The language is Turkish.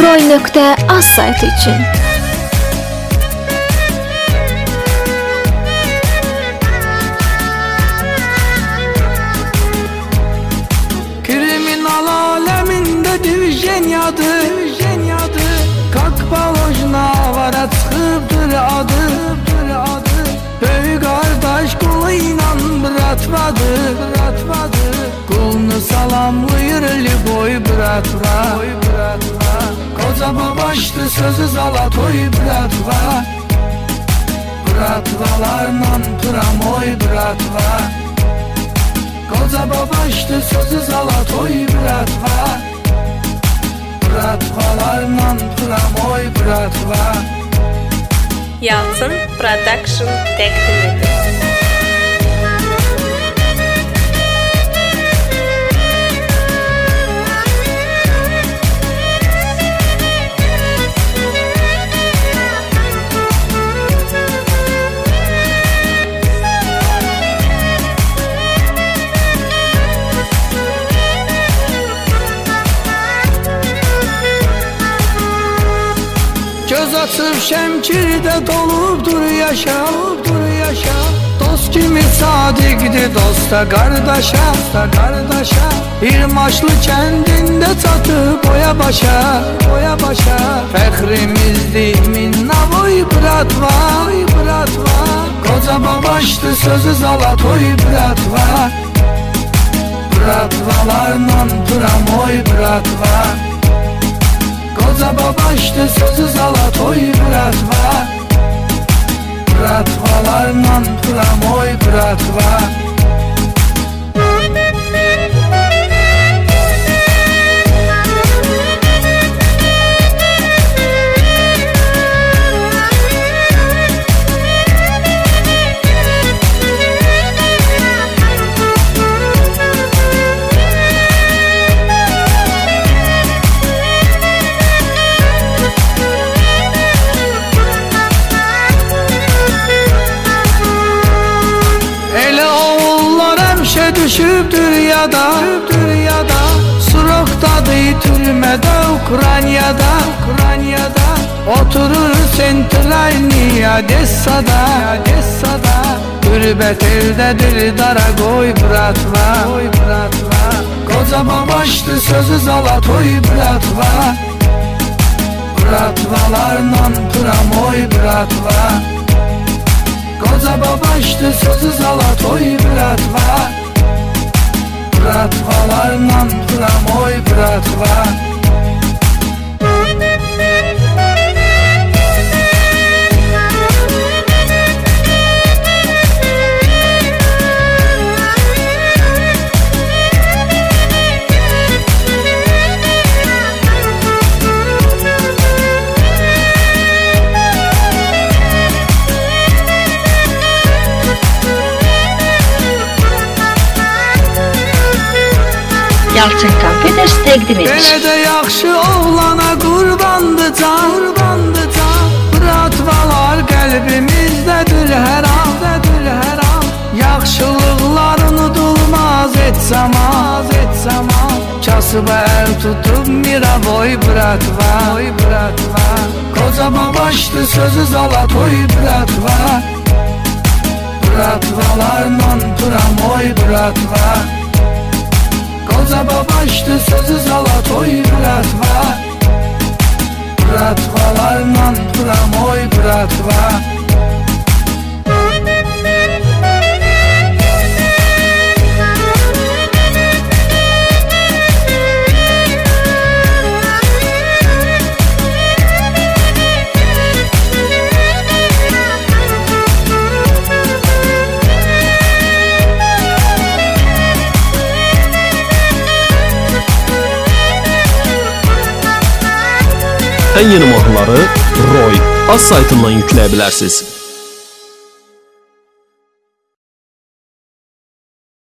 Roy.az saytı için. Kriminal aleminde divjen yadı Divjen yadı. Kalk balojna avara çıkıptır adı adı. Böyük kardeş kuluyla bıratmadı Bıratmadı. Kulunu salamlayır eli boy bıratma Boy bıratma Koca babaştı sözü zala toy bıratma Bıratvalarla pramoy bıratma Koca babaştı sözü zala toy bıratma Bıratvalarla pramoy bıratma Yalçın Production təqdim şemkirde dolubdur yaşa Dur yaşa. Dost kimi sadıqdır dosta qardaşa Dosta qardaşa Bir kendinde çatı boya başa Boya başa. Fəxrimizdir minna boy bıratma Bıratma Koca babaşdı sözü zala toy bıratma Bıratvalarla pramoy bıratma Koca babaştı sözü zala toy bıratma Bıratvalarla pramoy bıratma oğullar həmişə düşübdür yada Düşübdür yada Surokdadır türmədə Ukraynada Ukraynada. Oturur sentralni Odessada Odessada Qürbət eldədir dara qoy bıratma Qoy bıratma Koca babaşdı sözü zala toy bıratma Bıratvalarla pramoy bıratma Koca babaştı sözü zala toy bratva Larman, Flamoy, bratva Yalçın Confidence təqdim edir. Belə də yaxşı oğlana qurbandı can Qurbandı can Bıratvalar qəlbimizdədir hər an Dədir hər an. Yaxşılıqlar unudulmaz et zaman Et zaman. Kasıba əl tutub miravoy bıratva Oy bıratva Koca babaşdı sözü zala toy bıratva Bıratvalarla pramoy bıratva Koca babaştı sözü zala toy bıratma Bıratvalarla pramoy bıratma Ən yeni mahnıları Roy az saytından yükləyə bilərsiniz.